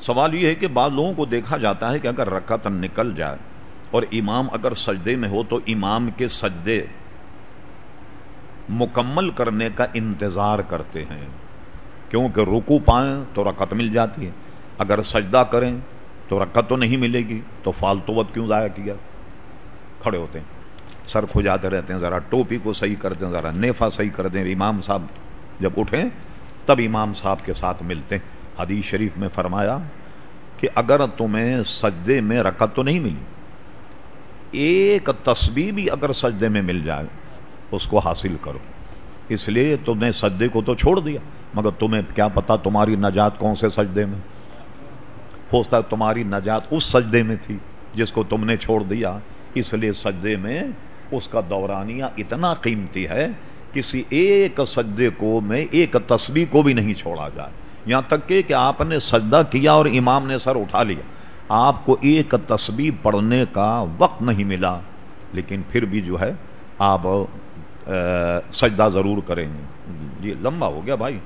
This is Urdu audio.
سوال یہ ہے کہ بعض لوگوں کو دیکھا جاتا ہے کہ اگر رکعت نکل جائے اور امام اگر سجدے میں ہو تو امام کے سجدے مکمل کرنے کا انتظار کرتے ہیں۔ کیونکہ رکو پائیں تو رکعت مل جاتی ہے۔ اگر سجدہ کریں تو رکعت تو نہیں ملے گی، تو فالتو وقت کیوں ضائع کیا؟ کھڑے ہوتے ہیں۔ سر کھجاتے رہتے ہیں، ذرا ٹوپی کو صحیح کر دیں، ذرا نیفا صحیح کر دیں۔ امام صاحب جب اٹھیں تب امام صاحب کے ساتھ ملتے ہیں۔ حدیث شریف میں فرمایا کہ اگر تمہیں سجدے میں رکعت تو نہیں ملی، ایک تصویر بھی اگر سجدے میں مل جائے، اس کو حاصل کرو۔ اس لیے تم نے سجدے کو تو چھوڑ دیا، مگر تمہیں کیا پتا تمہاری نجات کون سے سجدے میں؟ ہو سکتا تمہاری نجات اس سجدے میں تھی جس کو تم نے چھوڑ دیا، اس لیے سجدے میں اس کا دورانیہ اتنا قیمتی ہے، کسی ایک سجدے کو میں ایک تصویر کو بھی نہیں چھوڑا جائے۔ یہاں تک کہ, کہ آپ نے سجدہ کیا اور امام نے سر اٹھا لیا۔ آپ کو ایک تصویر پڑھنے کا وقت نہیں ملا لیکن پھر بھی جو ہے آپ سجدہ ضرور کریں۔ گے جی لمبا ہو گیا بھائی۔